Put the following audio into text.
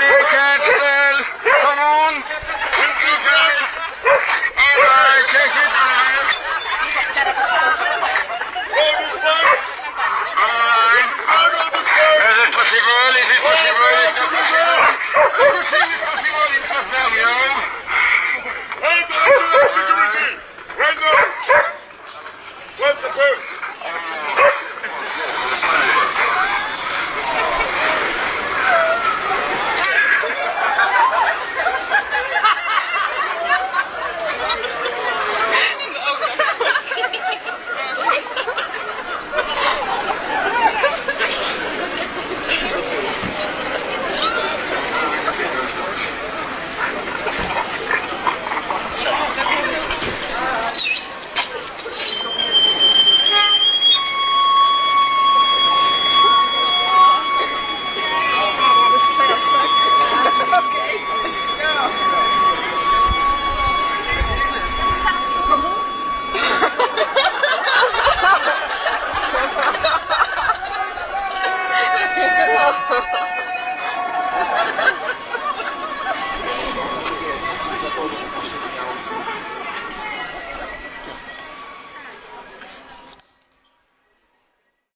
right,